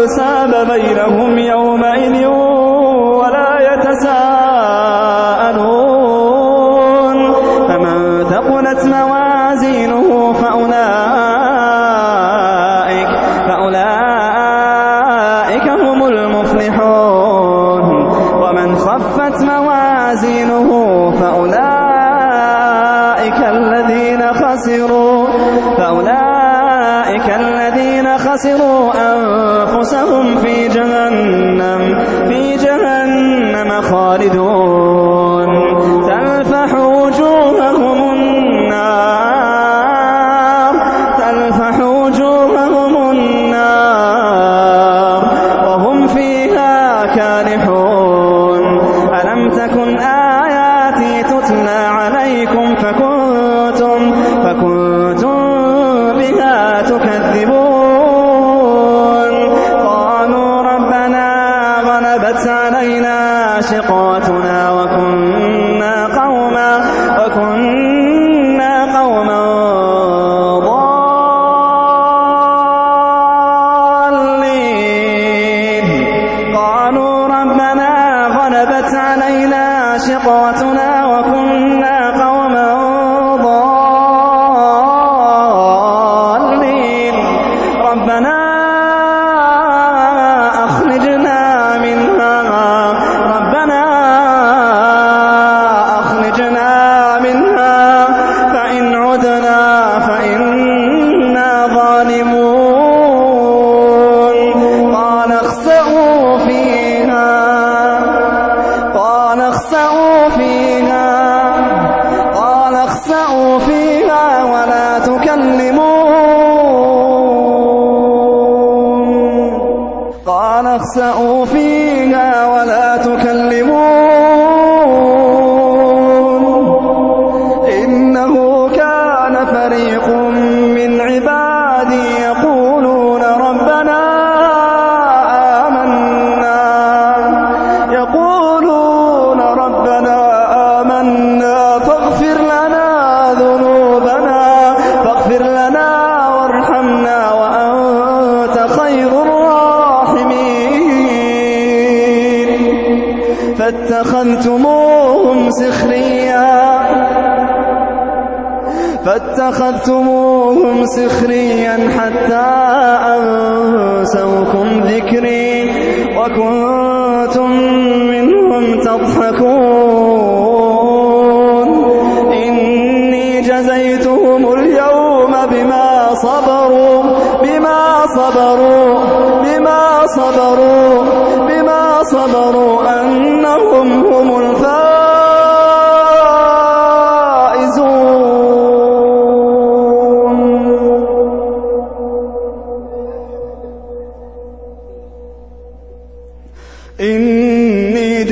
أنساب بينهم يومئذ ولا يتساءلون. فمن ثقلت موازينه فأولئك فأولئك هم المفلحون. ومن خفت موازينه فأولئك الذين خسروا فأولئك الذين خسروا أنفسهم خالدون علينا قال اخسئوا فاتخذتموهم سخريا. فاتخذتموهم سخريا حتى أنسوكم ذكري وكنتم منهم تضحكون. إني جزيتهم اليوم بما صبروا بما صبروا بما صبروا بما صبروا أنهم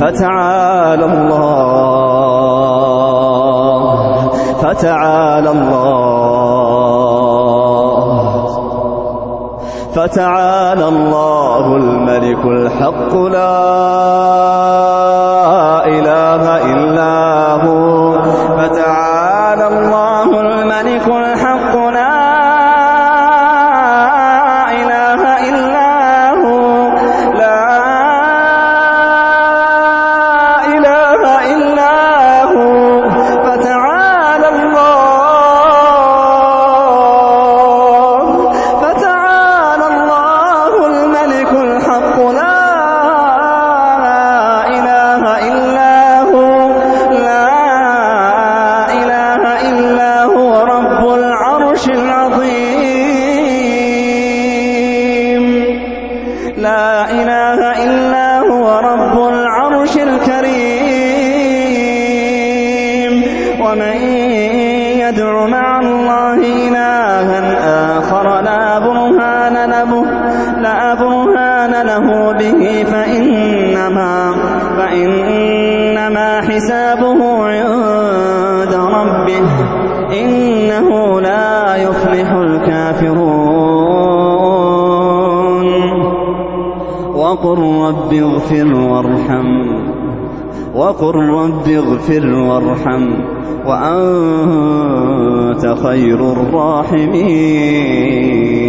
فتعالى الله. فتعالى الله. فتعالى الله الملك الحق لا العرش العظيم. لا إله إلا هو رب العرش الكريم. ومن يدع مع الله إلها آخر لا برهان له لا برهان له به فإنما فإنما حسابه عند ربه. إنه لا الكافرون. وقل رب اغفر وارحم. وقل رب اغفر وارحم. وأنت خير الراحمين.